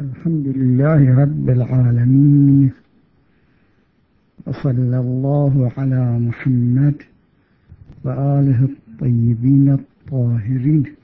الحمد لله رب العالمين. وصلى الله على محمد وآله الطيبين الطاهرين.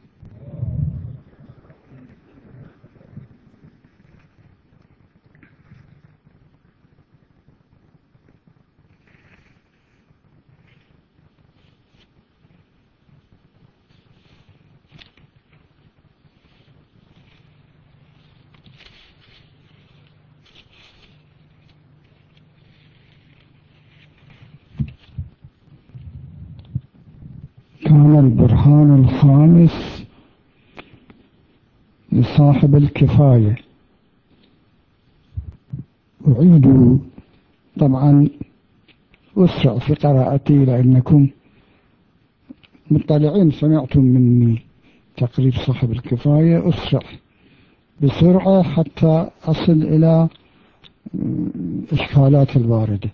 كان البرهان الخامس لصاحب الكفاية. أعيد طبعا أسرع في قراءتي لأنكم مطلعين سمعتم مني تقريب صاحب الكفاية. أسرع بسرعة حتى أصل إلى إشكالات الواردة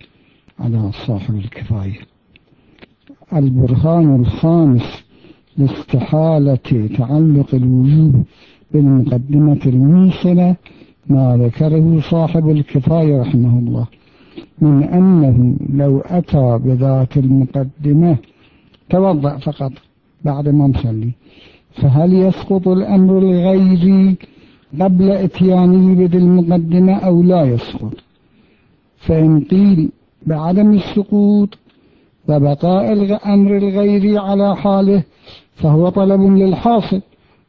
على صاحب الكفاية. البرهان الخامس لاستحالة تعلق الوجوب بالمقدمة الموصلة ما ذكره صاحب الكفاية رحمه الله من أنه لو أتى بذات المقدمة توضأ فقط بعد ما نصلي فهل يسقط الأمر الغيري قبل إتيانه بذي المقدمة أو لا يسقط؟ فإن قيل بعدم السقوط وبقاء الأمر الغيري على حاله فهو طلب للحاصل.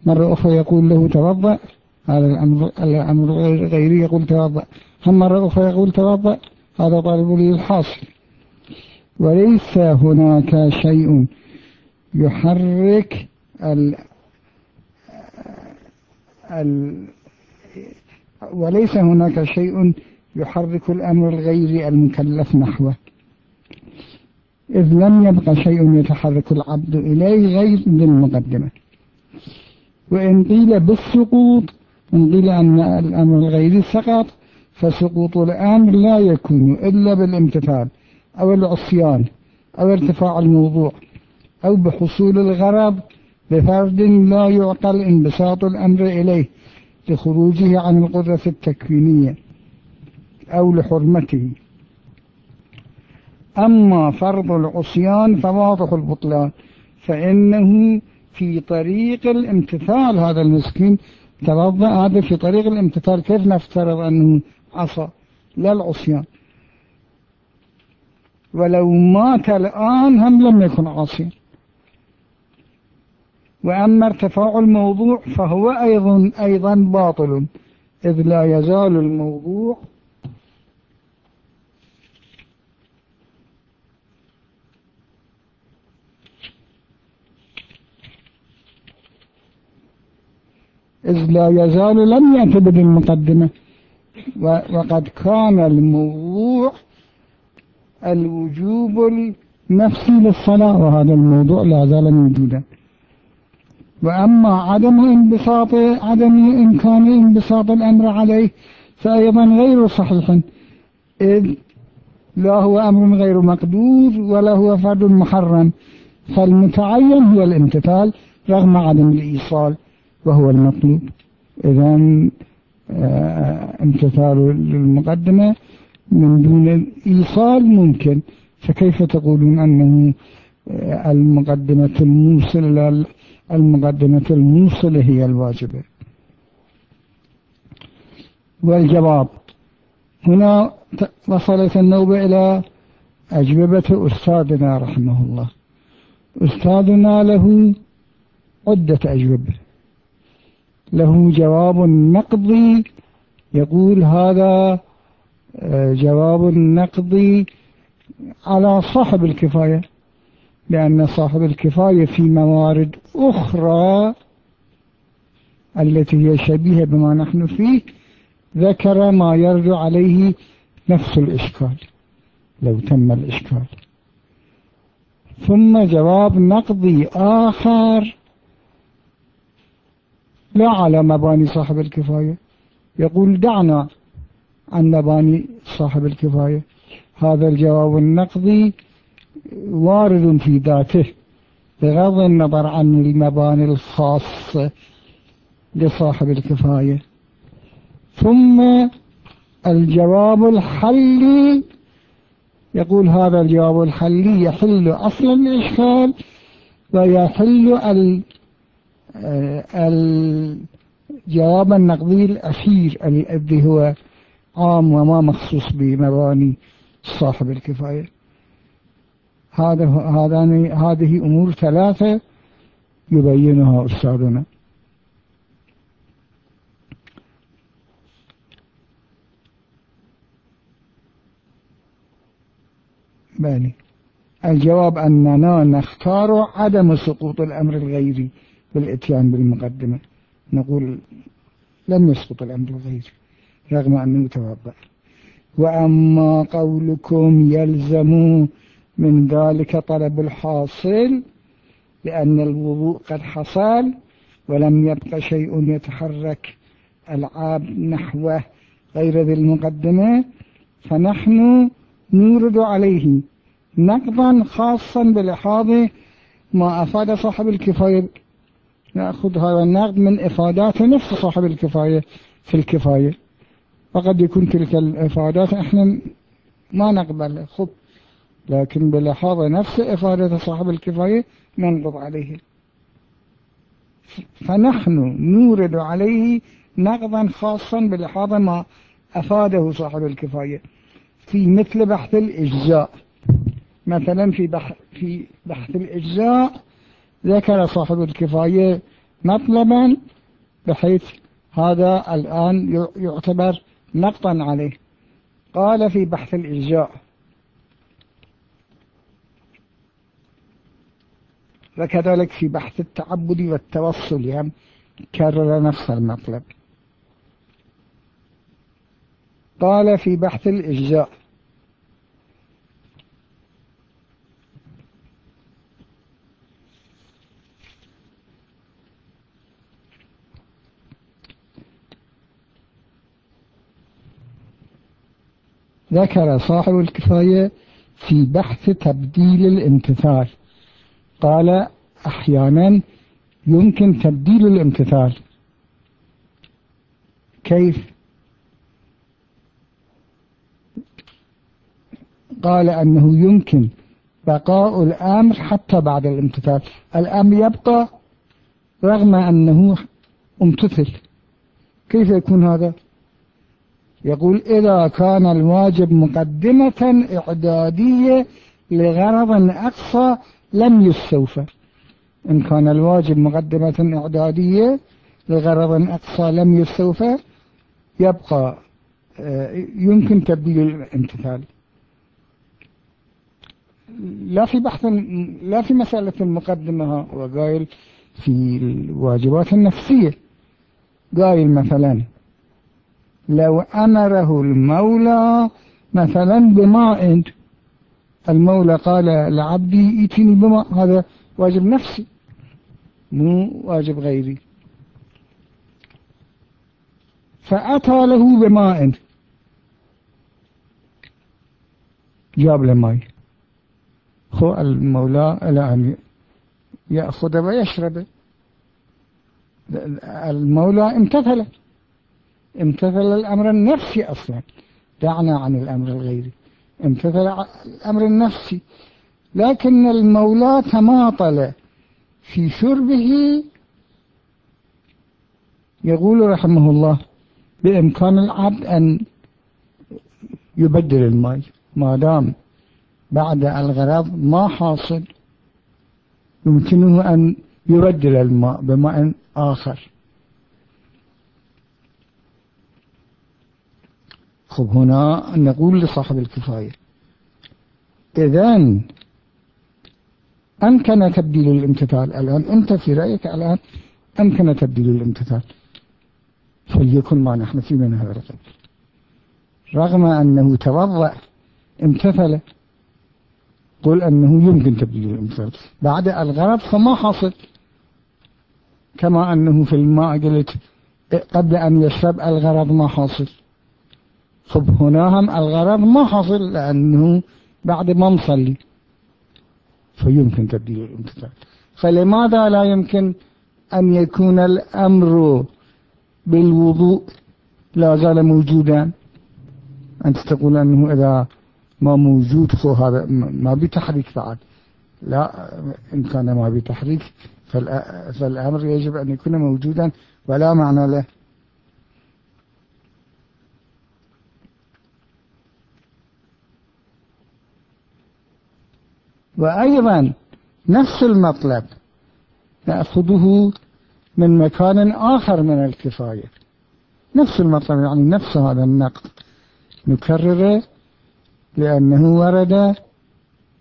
مرة أخرى يقول له توضأ. هذا الأمر, الأمر الغيري يقول توضأ. هم مرة أخرى يقول توضأ. هذا طلب للحاصل. وليس هناك شيء يحرك ال ال وليس هناك شيء يحرك الأمر الغيري المكلف نحوه. إذ لم يبق شيء يتحرك العبد إليه غير بالمقدمة وإن قيل بالسقوط إن قيل أن الأمر الغيري سقط فسقوط الأمر لا يكون إلا بالامتثال أو العصيان أو ارتفاع الموضوع أو بحصول الغرض بفرد لا يعقل انبساط الأمر إليه لخروجه عن القدرة التكوينية أو لحرمته. أما فرض العصيان فواضح البطلان فإنه في طريق الامتثال هذا المسكين. توضأ هذا في طريق الامتثال كيف نفترض أنه عصى؟ لا العصيان. ولو مات الآن هم لم يكن عاصيا وأما ارتفاع الموضوع فهو أيضا أيضا باطل إذ لا يزال الموضوع إذ لا يزال لم يأتي بالمقدمة. وقد كان الموضوع الوجوب النفسي للصلاة وهذا الموضوع لا زال موجودا. وأما عدم انبساط عدم إمكان انبساط الأمر عليه فأيضا غير صحيح. إذ لا هو أمر غير مقدور ولا هو فرد محرم. فالمتعين هو الامتثال رغم عدم الإيصال. وهو المطلوب. إذا آه، امتثال للمقدمة من دون الإيصال ممكن. فكيف تقولون أنه آه، المقدمة الموصلة المقدمة الموصلة هي الواجبة؟ والجواب هنا وصلت النوبة إلى أجوبة أستاذنا رحمه الله. أستاذنا له عدة أجوبة. له جواب نقضي. يقول هذا آه، جواب نقضي على صاحب الكفاية لأن صاحب الكفاية في موارد أخرى التي هي شبيهة بما نحن فيه ذكر ما يرد عليه نفس الإشكال لو تم الإشكال. ثم جواب نقضي آخر لا على مباني صاحب الكفاية. يقول دعنا عن مباني صاحب الكفاية. هذا الجواب النقضي وارد في ذاته بغض النظر عن المباني الخاصة لصاحب الكفاية. ثم الجواب الحلي يقول هذا الجواب الحلي يحل أصل الإشكال ويحل الجواب النقدي الأخير الذي هو عام وما مخصوص بمباني صاحب الكفاية. هذا هذه أمور ثلاثة يبينها أستاذنا. بني. الجواب أننا نختار عدم سقوط الأمر الغيري. بالإتيان بالمقدمة. نقول لم يسقط الأمر الغيري رغم أنه توضأ وأما قولكم يلزم من ذلك طلب الحاصل لأن الوضوء قد حصل ولم يبق شيء يتحرك العاب نحوه غير ذي المقدمة. فنحن نورد عليه نقضا خاصا بلحاظ ما أفاد صاحب الكفاية نأخذ هذا النقد من إفادات نفس صاحب الكفاية في الكفاية. وقد يكون تلك الإفادات إحنا ما نقبل خب. لكن بلحاظ نفس إفادة صاحب الكفاية ننقض عليه. فنحن نورد عليه نقضا خاصا بلحاظ ما أفاده صاحب الكفاية. في مثل بحث الإجزاء. مثلا في بحث, في بحث الإجزاء ذكر صاحب الكفاية مطلبا بحيث هذا الآن يعتبر نقطا عليه. قال في بحث الإجزاء وكذلك في بحث التعبد والتوصل يعني كرر نفس المطلب. قال في بحث الإجزاء ذكر صاحب الكفاية في بحث تبديل الامتثال. قال أحيانا يمكن تبديل الامتثال. كيف؟ قال أنه يمكن بقاء الأمر حتى بعد الامتثال. الأمر يبقى رغم أنه امتثل. كيف يكون هذا؟ يقول إذا كان الواجب مقدمة إعدادية لغرض أقصى لم يستوفى. إن كان الواجب مقدمة إعدادية لغرض أقصى لم يستوفى يبقى آه، يمكن تبديل الامتثال. لا في بحث لا في مسألة المقدمة وقايل في الواجبات النفسية. قايل مثلا لو أمره المولى مثلا بماء المولى قال لعبدي ائتني بماء هذا واجب نفسي مو واجب غيري. فأتى له بماء جاب له ماء. هو المولى الآن يأخذ ويشرب. المولى امتثل امتثل الأمر النفسي أصلا. دعنا عن الأمر الغيري. امتثل الأمر النفسي. لكن المولى تماطل في شربه. يقول رحمه الله بإمكان العبد أن يبدل الماء. ما دام بعد الغرض ما حاصل يمكنه أن يبدل الماء بماء آخر. خب هنا نقول لصاحب الكفاية إذن أمكن تبديل الامتثال الآن؟ أنت في رأيك الآن أمكن تبديل الامتثال؟ فليكن ما نحن في من هذا القبل رغم أنه توضأ امتثل قل أنه يمكن تبديل الامتثال. بعد الغرض فما حصل كما أنه في الماء قلت قبل أن يشرب الغرض ما حاصل. خب هنا هم الغرض ما حصل لأنه بعد ما نصلي. فيمكن تبديل الامتثال. فلماذا لا يمكن أن يكون الأمر بالوضوء لا زال موجودا؟ أنت تقول أنه إذا ما موجود فهو هذا ما بتحريك بعد. لا إن كان ما بتحريك فالأمر يجب أن يكون موجودا ولا معنى له. وأيضا نفس المطلب نأخذه من مكان آخر من الكفاية. نفس المطلب يعني نفس هذا النقد. نكرره لأنه ورد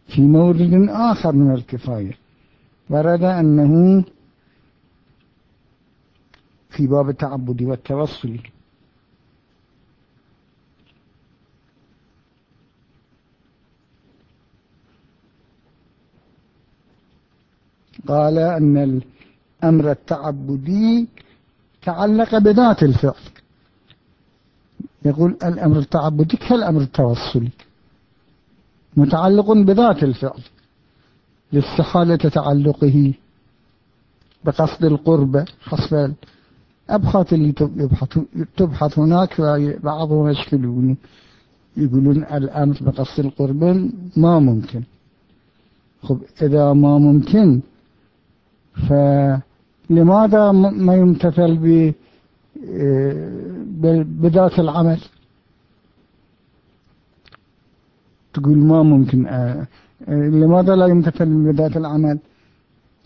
في مورد آخر من الكفاية. ورد أنه في باب التعبد والتوصل قال أن الأمر التعبدي تعلق بذات الفعل. يقول الأمر التعبدي كالأمر التوصلي متعلق بذات الفعل لاستحالة تعلقه بقصد القربة حسب الأبحاث اللي تبحث هناك بعضهم يشكلون يقولون الأمر بقصد القربة ما ممكن. خب إذا ما ممكن فلماذا ما يمتثل بذات العمل؟ تقول ما ممكن آه، آه، لماذا لا يمتثل بذات العمل؟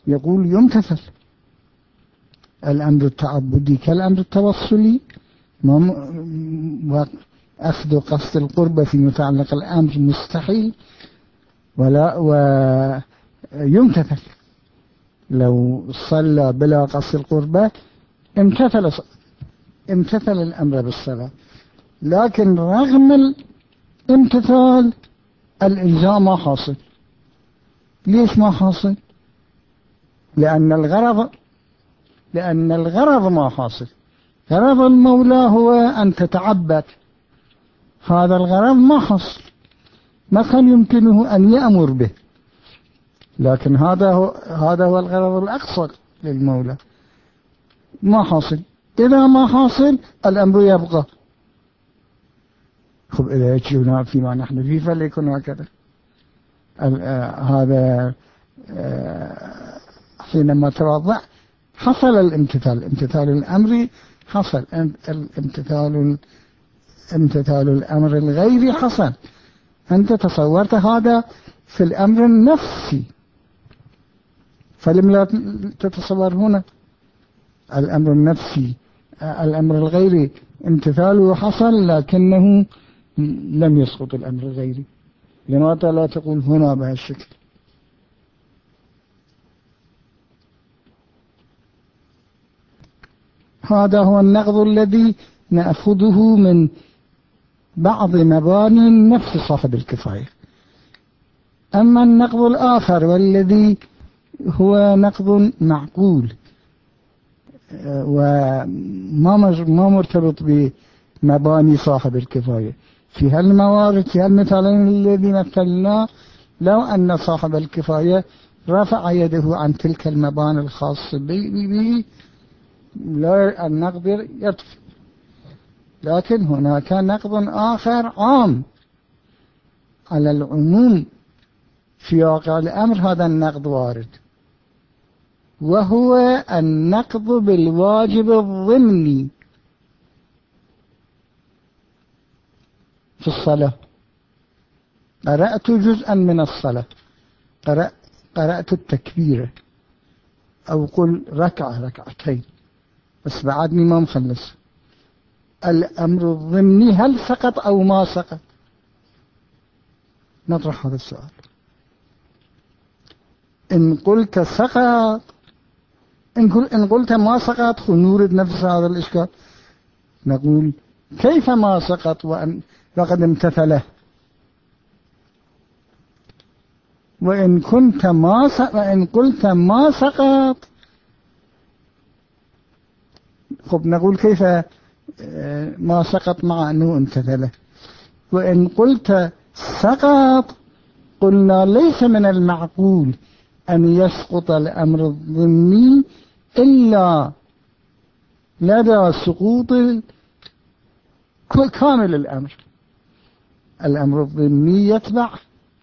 يقول يمتثل. الأمر التعبدي كالأمر التوصلي. أخذ قصد القربة في متعلق الأمر مستحيل. ولا ويمتثل لو صلى بلا قصد القربة امتثل امتثل الأمر بالصلاة. لكن رغم الامتثال الإلزام ما حاصل. ليش ما حاصل؟ لأن الغرض لأن الغرض ما حاصل. غرض المولى هو أن تتعبد. هذا الغرض ما حصل ما كان يمكنه أن يأمر به. لكن هذا هو هذا هو الغرض الأقصى للمولى. ما حاصل. إذا ما حاصل الأمر يبقى. خب إذا يجينا فيما نحن فيه فليكن هكذا. آه، هذا آه، حينما توضع حصل الامتثال. الامتثال الأمري حصل. الامتثال امتثال الأمر الغيري حصل. أنت تصورت هذا في الأمر النفسي. فلم لا تتصور هنا. الأمر النفسي الأمر الغيري امتثاله حصل لكنه لم يسقط الأمر الغيري. لماذا لا تقول هنا بهالشكل. هذا هو النقض الذي نأخذه من بعض مباني نفس صاحب الكفاية. أما النقض الآخر والذي هو نقض معقول وما ما مرتبط بمباني صاحب الكفاية. في هالموارد في هالمثالين الذي مثلنا لو أن صاحب الكفاية رفع يده عن تلك المباني الخاصة به لا النقد يطفي لكن هناك نقد آخر عام على العموم. في واقع الأمر هذا النقد وارد. وهو النقض بالواجب الضمني في الصلاة. قرأت جزءا من الصلاة. قرأت, قرأت التكبيرة أو قل ركعة ركعتين. بس بعدني ما مخلص الأمر الضمني هل سقط أو ما سقط؟ نطرح هذا السؤال. إن قلت سقط إن قلت ما سقط نورد نفس هذا الإشكال. نقول كيف ما سقط وأن وقد امتثله. وإن كنت ما وإن قلت ما سقط. خب نقول كيف آه، ما سقط مع أنه امتثله. وإن قلت سقط قلنا ليس من المعقول أن يسقط الأمر الضمني إلا لدى سقوط كامل الأمر. الأمر الضمني يتبع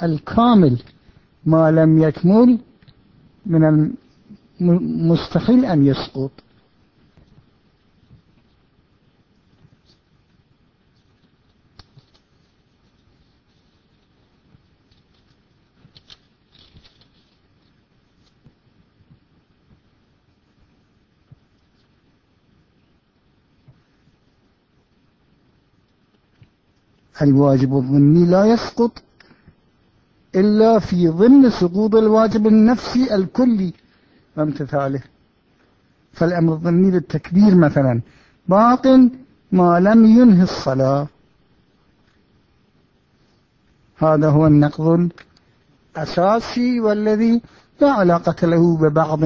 الكامل ما لم يكمل من المستحيل أن يسقط. الواجب الضمني لا يسقط إلا في ضمن سقوط الواجب النفسي الكلي وامتثاله. فالأمر الضمني للتكبير مثلا. باق ما لم ينهي الصلاة. هذا هو النقض الأساسي والذي لا علاقة له ببعض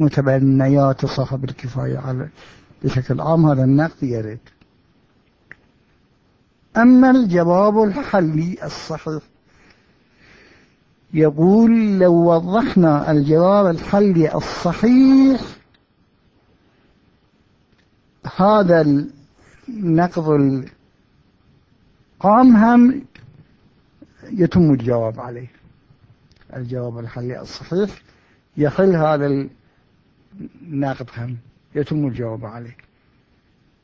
متبنيات صاحب الكفاية على بشكل عام. هذا النقد يرد. أما الجواب الحلي الصحيح. يقول لو وضحنا الجواب الحلي الصحيح هذا النقض القام هم يتم الجواب عليه. الجواب الحلي الصحيح يحل هذا النقض هم يتم الجواب عليه.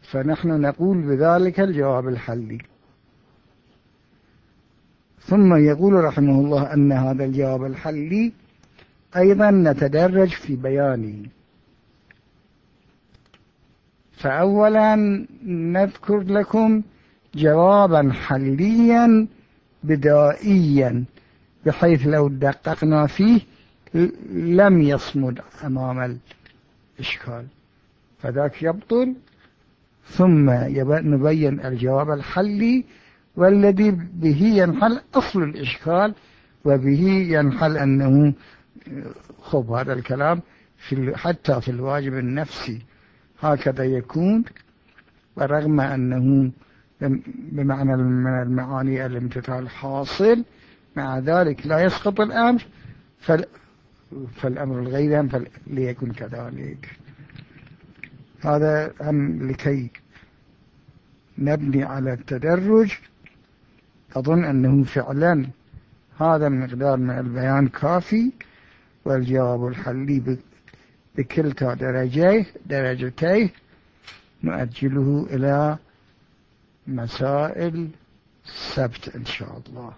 فنحن نقول بذلك الجواب الحلي. ثم يقول رحمه الله أن هذا الجواب الحلي. أيضا نتدرج في بيانه. فأولا نذكر لكم جوابا حليا بدائيا بحيث لو دققنا فيه لم يصمد أمام الإشكال. فذاك يبطل. ثم نبين الجواب الحلي والذي به ينحل أصل الإشكال وبه ينحل أنه خب هذا الكلام في حتى في الواجب النفسي. هكذا يكون ورغم أنه بمعنى من المعاني الامتثال حاصل مع ذلك لا يسقط الأمر فال فالأمر الغير ليكون كذلك. هذا هم لكي نبني على التدرج أظن أنه فعلا هذا المقدار من البيان كافي والجواب الحلي بكلتا درجيه درجتيه نؤجله إلى مسائل السبت إن شاء الله.